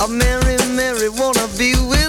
A Mary, Mary, wanna be with